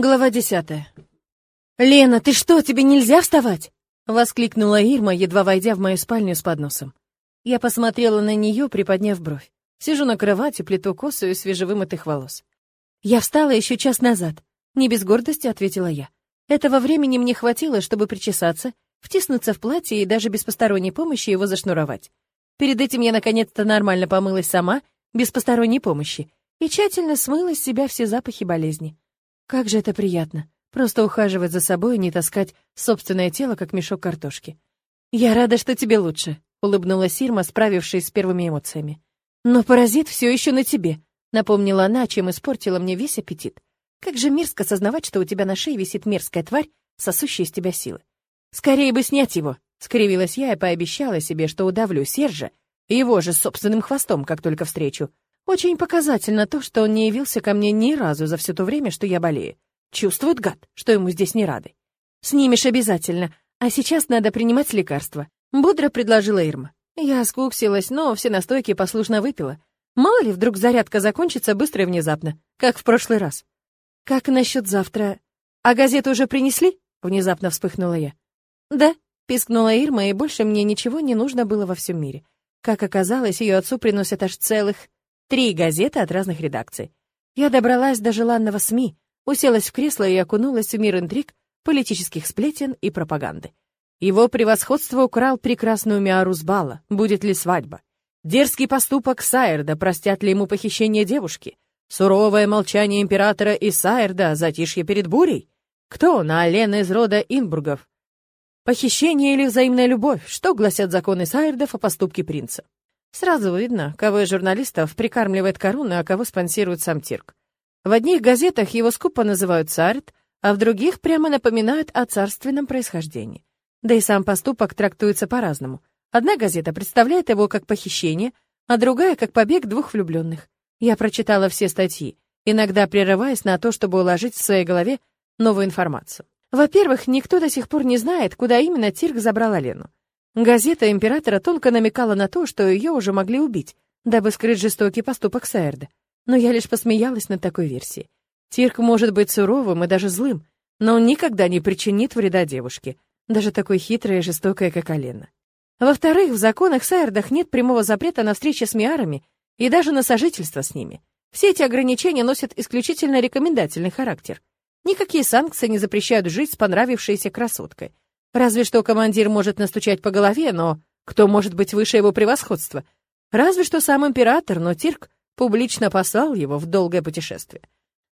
Глава десятая. «Лена, ты что, тебе нельзя вставать?» — воскликнула Ирма, едва войдя в мою спальню с подносом. Я посмотрела на нее, приподняв бровь. Сижу на кровати, плету косу из свежевымытых волос. «Я встала еще час назад», — не без гордости ответила я. Этого времени мне хватило, чтобы причесаться, втиснуться в платье и даже без посторонней помощи его зашнуровать. Перед этим я наконец-то нормально помылась сама, без посторонней помощи, и тщательно смыла с себя все запахи болезни. Как же это приятно. Просто ухаживать за собой и не таскать собственное тело, как мешок картошки. «Я рада, что тебе лучше», — улыбнулась Ирма, справившись с первыми эмоциями. «Но паразит все еще на тебе», — напомнила она, чем испортила мне весь аппетит. «Как же мерзко сознавать, что у тебя на шее висит мерзкая тварь, сосущая из тебя силы. Скорее бы снять его», — скривилась я и пообещала себе, что удавлю Сержа, его же собственным хвостом, как только встречу, очень показательно то, что он не явился ко мне ни разу за все то время, что я болею. Чувствует гад, что ему здесь не рады. «Снимешь обязательно, а сейчас надо принимать лекарства», — бодро предложила Ирма. Я скуксилась, но все настойки послушно выпила. Мало ли, вдруг зарядка закончится быстро и внезапно, как в прошлый раз. «Как насчет завтра? А газету уже принесли?» — внезапно вспыхнула я. «Да», — пискнула Ирма, и больше мне ничего не нужно было во всем мире. Как оказалось, ее отцу приносят аж целых Три газеты от разных редакций. Я добралась до желанного СМИ, уселась в кресло и окунулась в мир интриг, политических сплетен и пропаганды. Его превосходство украл прекрасную Миару с бала. Будет ли свадьба? Дерзкий поступок Сайерда, простят ли ему похищение девушки? Суровое молчание императора и Сайерда, затишье перед бурей? Кто он, а Лена из рода Инбургов? Похищение или взаимная любовь? Что гласят законы Сайердов о поступке принца? Сразу видно, кого из журналистов прикармливает корону, а кого спонсирует сам Тирк. В одних газетах его скупо называют царь, а в других прямо напоминают о царственном происхождении. Да и сам поступок трактуется по-разному. Одна газета представляет его как похищение, а другая — как побег двух влюбленных. Я прочитала все статьи, иногда прерываясь на то, чтобы уложить в своей голове новую информацию. Во-первых, никто до сих пор не знает, куда именно Тирк забрал Лену. Газета императора тонко намекала на то, что ее уже могли убить, дабы скрыть жестокий поступок Сайерда. Но я лишь посмеялась над такой версией. Тирк может быть суровым и даже злым, но он никогда не причинит вреда девушке, даже такой хитрой и жестокой, как Алена. Во-вторых, в законах Сайердах нет прямого запрета на встречи с миарами и даже на сожительство с ними. Все эти ограничения носят исключительно рекомендательный характер. Никакие санкции не запрещают жить с понравившейся красоткой — Разве что командир может настучать по голове, но кто может быть выше его превосходства? Разве что сам император, но Тирк публично послал его в долгое путешествие.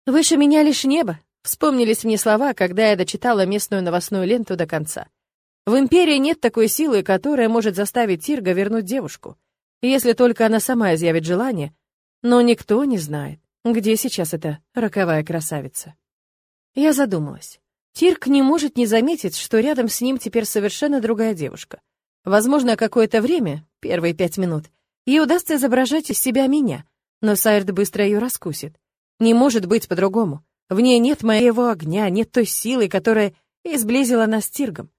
«Выше меня лишь небо», — вспомнились мне слова, когда я дочитала местную новостную ленту до конца. В империи нет такой силы, которая может заставить Тирга вернуть девушку, если только она сама изъявит желание, но никто не знает, где сейчас эта роковая красавица. Я задумалась. Тирк не может не заметить, что рядом с ним теперь совершенно другая девушка. Возможно, какое-то время, первые пять минут, ей удастся изображать из себя меня, но Сайрд быстро ее раскусит. Не может быть по-другому. В ней нет моего огня, нет той силы, которая изблизила нас с Тиргом.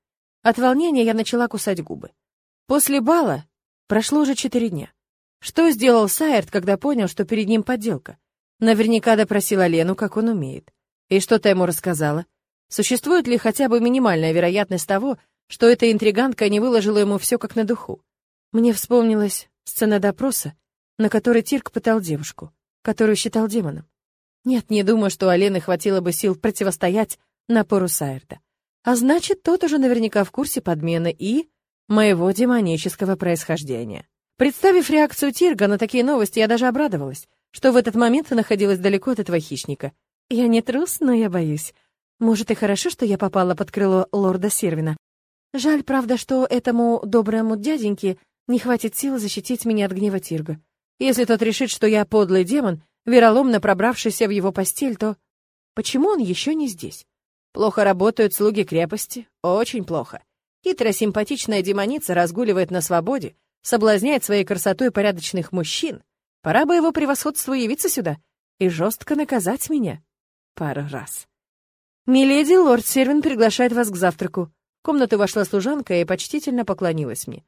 От волнения я начала кусать губы. После бала прошло уже четыре дня. Что сделал Сайрд, когда понял, что перед ним подделка? Наверняка допросила Лену, как он умеет. И что-то ему рассказала. Существует ли хотя бы минимальная вероятность того, что эта интриганка не выложила ему все как на духу? Мне вспомнилась сцена допроса, на которой Тирк пытал девушку, которую считал демоном. Нет, не думаю, что Алены хватило бы сил противостоять напору Сайерда. А значит, тот уже наверняка в курсе подмены и моего демонического происхождения. Представив реакцию Тирга на такие новости, я даже обрадовалась, что в этот момент находилась далеко от этого хищника. Я не трус, но я боюсь. Может, и хорошо, что я попала под крыло лорда Сервина. Жаль, правда, что этому доброму дяденьке не хватит сил защитить меня от гнева Тирга. Если тот решит, что я подлый демон, вероломно пробравшийся в его постель, то... Почему он еще не здесь? Плохо работают слуги крепости? Очень плохо. Хитрая симпатичная демоница разгуливает на свободе, соблазняет своей красотой порядочных мужчин. Пора бы его превосходству явиться сюда и жестко наказать меня. Пару раз. «Миледи, лорд Сервин приглашает вас к завтраку». В комнату вошла служанка и почтительно поклонилась мне.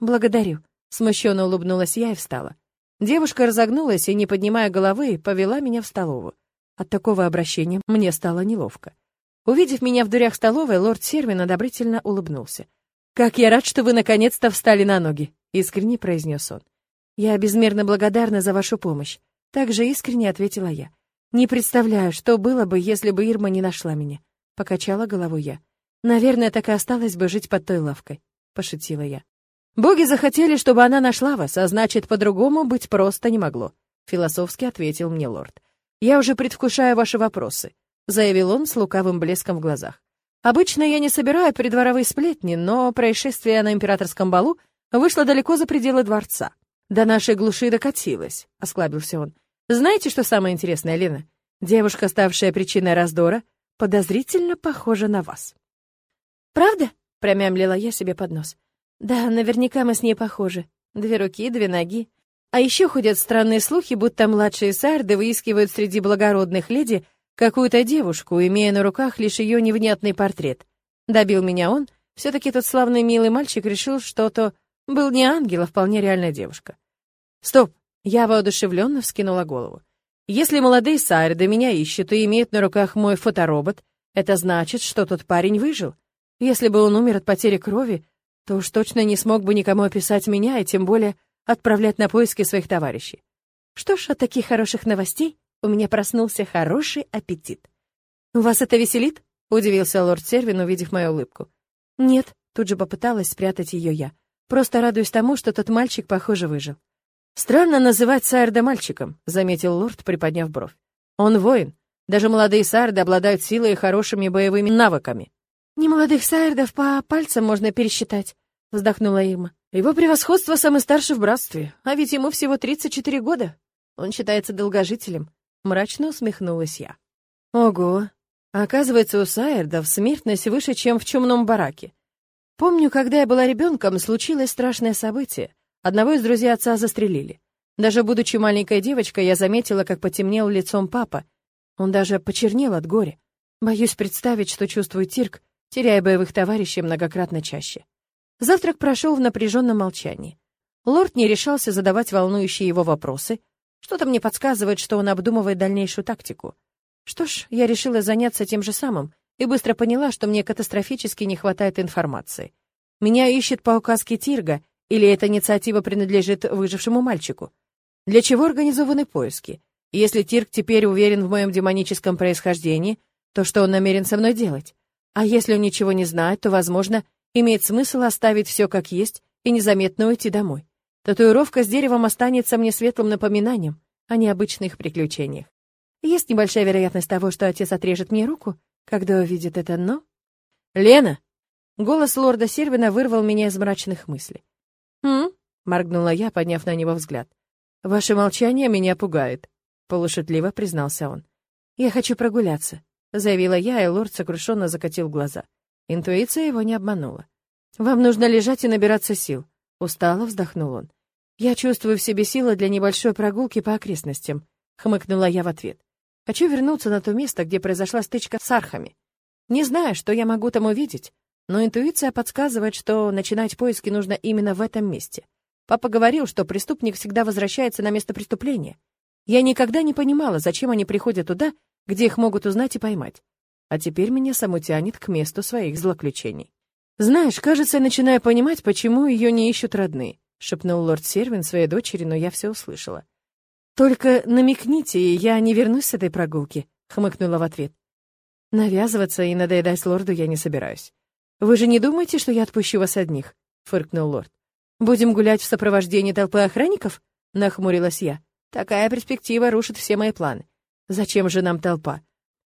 «Благодарю», — смущенно улыбнулась я и встала. Девушка разогнулась и, не поднимая головы, повела меня в столовую. От такого обращения мне стало неловко. Увидев меня в дверях столовой, лорд Сервин одобрительно улыбнулся. «Как я рад, что вы наконец-то встали на ноги!» — искренне произнес он. «Я безмерно благодарна за вашу помощь», — также искренне ответила я. «Не представляю, что было бы, если бы Ирма не нашла меня», — покачала головой я. «Наверное, так и осталось бы жить под той лавкой», — пошутила я. «Боги захотели, чтобы она нашла вас, а значит, по-другому быть просто не могло», — философски ответил мне лорд. «Я уже предвкушаю ваши вопросы заявил он с лукавым блеском в глазах. Обычно я не собираю придворовые сплетни, но происшествие на императорском балу вышло далеко за пределы дворца. До нашей глуши докатилось, осклабился он. Знаете, что самое интересное, Лена? Девушка, ставшая причиной раздора, подозрительно похожа на вас. Правда? промямлила я себе под нос. Да, наверняка мы с ней похожи. Две руки, две ноги. А еще ходят странные слухи, будто младшие сарды выискивают среди благородных леди какую-то девушку, имея на руках лишь ее невнятный портрет. Добил меня он, все-таки тот славный милый мальчик решил, что то был не ангел, а вполне реальная девушка. Стоп, я воодушевленно вскинула голову. Если молодые Сайрды меня ищут и имеют на руках мой фоторобот, это значит, что тот парень выжил. Если бы он умер от потери крови, то уж точно не смог бы никому описать меня и тем более отправлять на поиски своих товарищей. Что ж, от таких хороших новостей у меня проснулся хороший аппетит. «Вас это веселит?» — удивился лорд Сервин, увидев мою улыбку. «Нет», — тут же попыталась спрятать ее я. «Просто радуюсь тому, что тот мальчик, похоже, выжил». «Странно называть Сайрда мальчиком», — заметил лорд, приподняв бровь. «Он воин. Даже молодые Сайрды обладают силой и хорошими боевыми навыками». «Не молодых Сайрдов по пальцам можно пересчитать», — вздохнула Ирма. «Его превосходство самый старший в братстве, а ведь ему всего 34 года. Он считается долгожителем. Мрачно усмехнулась я. Ого, оказывается, у Сайердов смертность выше, чем в чумном бараке. Помню, когда я была ребенком, случилось страшное событие. Одного из друзей отца застрелили. Даже будучи маленькой девочкой, я заметила, как потемнел лицом папа. Он даже почернел от горя. Боюсь представить, что чувствует Тирк, теряя боевых товарищей многократно чаще. Завтрак прошел в напряженном молчании. Лорд не решался задавать волнующие его вопросы, что-то мне подсказывает, что он обдумывает дальнейшую тактику. Что ж, я решила заняться тем же самым и быстро поняла, что мне катастрофически не хватает информации. Меня ищет по указке Тирга, или эта инициатива принадлежит выжившему мальчику? Для чего организованы поиски? Если Тирг теперь уверен в моем демоническом происхождении, то что он намерен со мной делать? А если он ничего не знает, то, возможно, имеет смысл оставить все как есть и незаметно уйти домой. Татуировка с деревом останется мне светлым напоминанием о необычных приключениях. Есть небольшая вероятность того, что отец отрежет мне руку, когда увидит это, но... «Лена!» Голос лорда Сервина вырвал меня из мрачных мыслей. Моргнула я, подняв на него взгляд. «Ваше молчание меня пугает», — полушутливо признался он. «Я хочу прогуляться», — заявила я, и лорд сокрушенно закатил глаза. Интуиция его не обманула. «Вам нужно лежать и набираться сил. Устало вздохнул он. «Я чувствую в себе силы для небольшой прогулки по окрестностям», — хмыкнула я в ответ. «Хочу вернуться на то место, где произошла стычка с архами. Не знаю, что я могу там увидеть, но интуиция подсказывает, что начинать поиски нужно именно в этом месте. Папа говорил, что преступник всегда возвращается на место преступления. Я никогда не понимала, зачем они приходят туда, где их могут узнать и поймать. А теперь меня само тянет к месту своих злоключений. «Знаешь, кажется, я начинаю понимать, почему ее не ищут родные», — шепнул лорд Сервин своей дочери, но я все услышала. «Только намекните, и я не вернусь с этой прогулки», — хмыкнула в ответ. «Навязываться и надоедать лорду я не собираюсь. Вы же не думаете, что я отпущу вас одних?» — фыркнул лорд. «Будем гулять в сопровождении толпы охранников?» — нахмурилась я. «Такая перспектива рушит все мои планы. Зачем же нам толпа?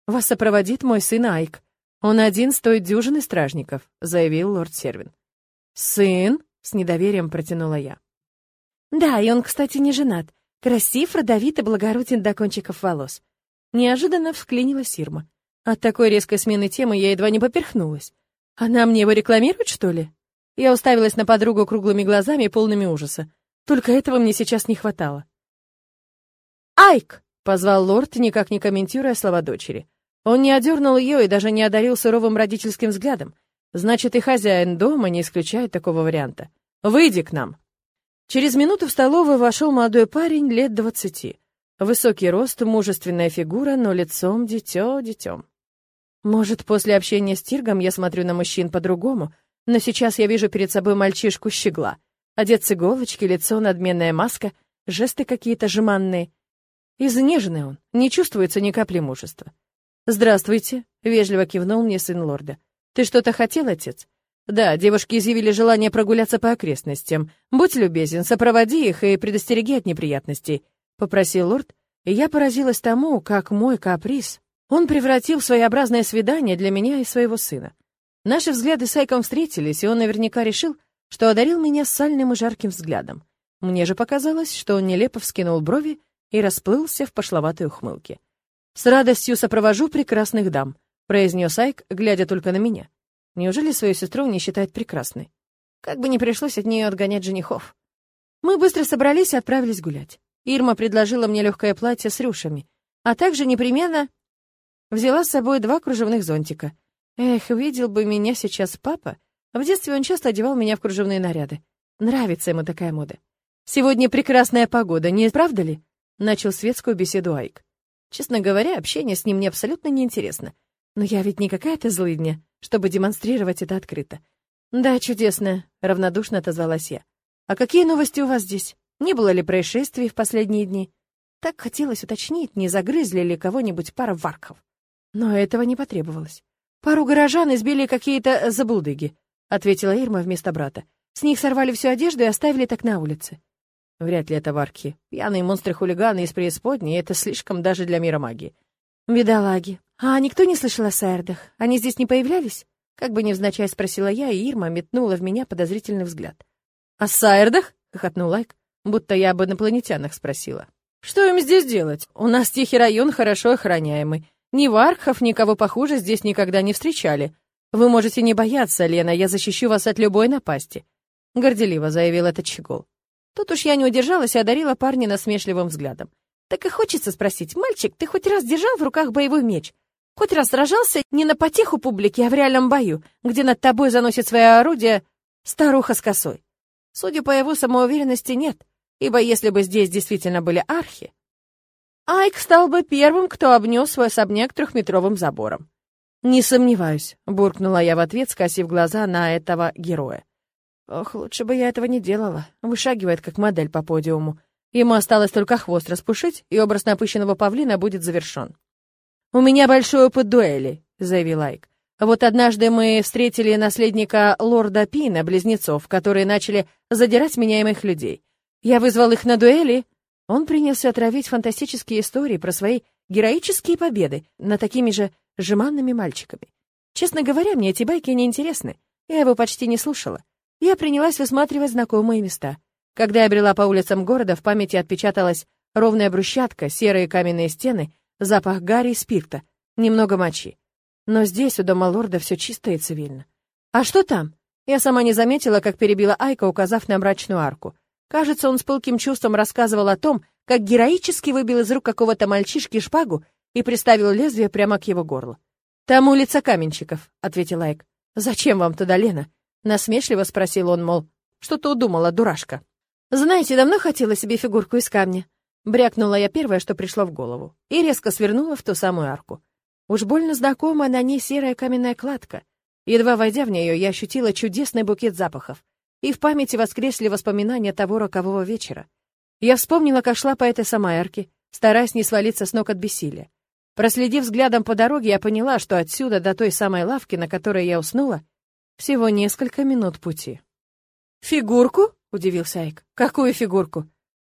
Вас сопроводит мой сын Айк. «Он один стоит дюжины стражников», — заявил лорд Сервин. «Сын?» — с недоверием протянула я. «Да, и он, кстати, не женат. Красив, родовит и благороден до кончиков волос». Неожиданно всклинила Сирма. От такой резкой смены темы я едва не поперхнулась. «Она мне его рекламирует, что ли?» Я уставилась на подругу круглыми глазами, полными ужаса. Только этого мне сейчас не хватало. «Айк!» — позвал лорд, никак не комментируя слова дочери. Он не одернул ее и даже не одарил суровым родительским взглядом. Значит, и хозяин дома не исключает такого варианта. «Выйди к нам!» Через минуту в столовую вошел молодой парень лет двадцати. Высокий рост, мужественная фигура, но лицом дитё детем. Может, после общения с Тиргом я смотрю на мужчин по-другому, но сейчас я вижу перед собой мальчишку-щегла. Одет с иголочки, лицо, надменная маска, жесты какие-то жеманные. Изнеженный он, не чувствуется ни капли мужества. «Здравствуйте», — вежливо кивнул мне сын лорда. «Ты что-то хотел, отец?» «Да, девушки изъявили желание прогуляться по окрестностям. Будь любезен, сопроводи их и предостереги от неприятностей», — попросил лорд, и я поразилась тому, как мой каприз он превратил в своеобразное свидание для меня и своего сына. Наши взгляды с Айком встретились, и он наверняка решил, что одарил меня сальным и жарким взглядом. Мне же показалось, что он нелепо вскинул брови и расплылся в пошловатой ухмылке. «С радостью сопровожу прекрасных дам», — произнес Айк, глядя только на меня. Неужели свою сестру не считает прекрасной? Как бы не пришлось от нее отгонять женихов. Мы быстро собрались и отправились гулять. Ирма предложила мне легкое платье с рюшами, а также непременно взяла с собой два кружевных зонтика. Эх, видел бы меня сейчас папа. В детстве он часто одевал меня в кружевные наряды. Нравится ему такая мода. «Сегодня прекрасная погода, не правда ли?» Начал светскую беседу Айк. Честно говоря, общение с ним мне абсолютно неинтересно. Но я ведь не какая-то злыдня, чтобы демонстрировать это открыто. «Да, чудесно», — равнодушно отозвалась я. «А какие новости у вас здесь?» Не было ли происшествий в последние дни? Так хотелось уточнить, не загрызли ли кого-нибудь пара варков. Но этого не потребовалось. Пару горожан избили какие-то забулдыги, ответила Ирма вместо брата. С них сорвали всю одежду и оставили так на улице. Вряд ли это варки. Пьяные монстры-хулиганы из преисподней — это слишком даже для мира магии. Бедолаги. А никто не слышал о Сайрдах? Они здесь не появлялись? Как бы невзначай спросила я, и Ирма метнула в меня подозрительный взгляд. «О Сайрдах?» — хохотнул Лайк будто я об инопланетянах спросила. «Что им здесь делать? У нас тихий район хорошо охраняемый. Ни вархов, никого похуже здесь никогда не встречали. Вы можете не бояться, Лена, я защищу вас от любой напасти», — горделиво заявил этот щегол. Тут уж я не удержалась и одарила парня насмешливым взглядом. Так и хочется спросить, мальчик, ты хоть раз держал в руках боевой меч? Хоть раз сражался не на потеху публики, а в реальном бою, где над тобой заносит свое орудие старуха с косой? Судя по его самоуверенности, нет ибо если бы здесь действительно были архи, Айк стал бы первым, кто обнес свой особняк трехметровым забором. «Не сомневаюсь», — буркнула я в ответ, скосив глаза на этого героя. «Ох, лучше бы я этого не делала», — вышагивает как модель по подиуму. Ему осталось только хвост распушить, и образ напыщенного павлина будет завершен. «У меня большой опыт дуэли», — заявил Айк. «Вот однажды мы встретили наследника лорда Пина, близнецов, которые начали задирать меняемых людей. Я вызвал их на дуэли. Он принялся отравить фантастические истории про свои героические победы над такими же жеманными мальчиками. Честно говоря, мне эти байки не интересны. Я его почти не слушала. Я принялась высматривать знакомые места. Когда я брела по улицам города, в памяти отпечаталась ровная брусчатка, серые каменные стены, запах гари и спирта, немного мочи. Но здесь, у дома лорда, все чисто и цивильно. «А что там?» Я сама не заметила, как перебила Айка, указав на мрачную арку. Кажется, он с пылким чувством рассказывал о том, как героически выбил из рук какого-то мальчишки шпагу и приставил лезвие прямо к его горлу. «Там улица Каменщиков», — ответил Айк. «Зачем вам туда, Лена?» — насмешливо спросил он, мол, что-то удумала, дурашка. «Знаете, давно хотела себе фигурку из камня». Брякнула я первое, что пришло в голову, и резко свернула в ту самую арку. Уж больно знакомая на ней серая каменная кладка. Едва войдя в нее, я ощутила чудесный букет запахов и в памяти воскресли воспоминания того рокового вечера. Я вспомнила, как шла по этой самой арке, стараясь не свалиться с ног от бессилия. Проследив взглядом по дороге, я поняла, что отсюда до той самой лавки, на которой я уснула, всего несколько минут пути. «Фигурку?» — удивился Айк. «Какую фигурку?»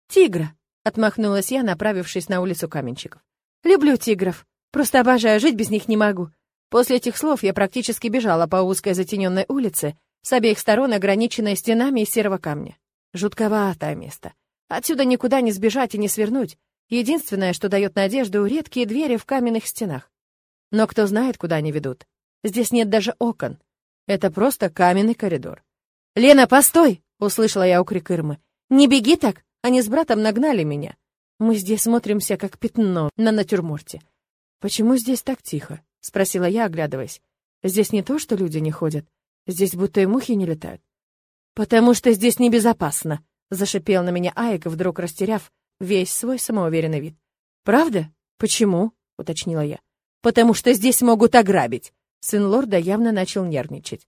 «Тигра», — отмахнулась я, направившись на улицу каменщиков. «Люблю тигров. Просто обожаю, жить без них не могу». После этих слов я практически бежала по узкой затененной улице, с обеих сторон ограниченная стенами из серого камня. Жутковатое место. Отсюда никуда не сбежать и не свернуть. Единственное, что дает надежду, редкие двери в каменных стенах. Но кто знает, куда они ведут. Здесь нет даже окон. Это просто каменный коридор. «Лена, постой!» — услышала я окрик Ирмы. «Не беги так! Они с братом нагнали меня. Мы здесь смотримся, как пятно на натюрморте». «Почему здесь так тихо?» — спросила я, оглядываясь. «Здесь не то, что люди не ходят. Здесь будто и мухи не летают. «Потому что здесь небезопасно», — зашипел на меня Айк, вдруг растеряв весь свой самоуверенный вид. Правда? Почему? уточнила я. Потому что здесь могут ограбить. Сын лорда явно начал нервничать.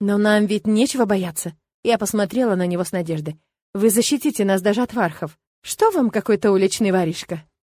Но нам ведь нечего бояться. Я посмотрела на него с надеждой. Вы защитите нас даже от вархов. Что вам какой-то уличный воришка?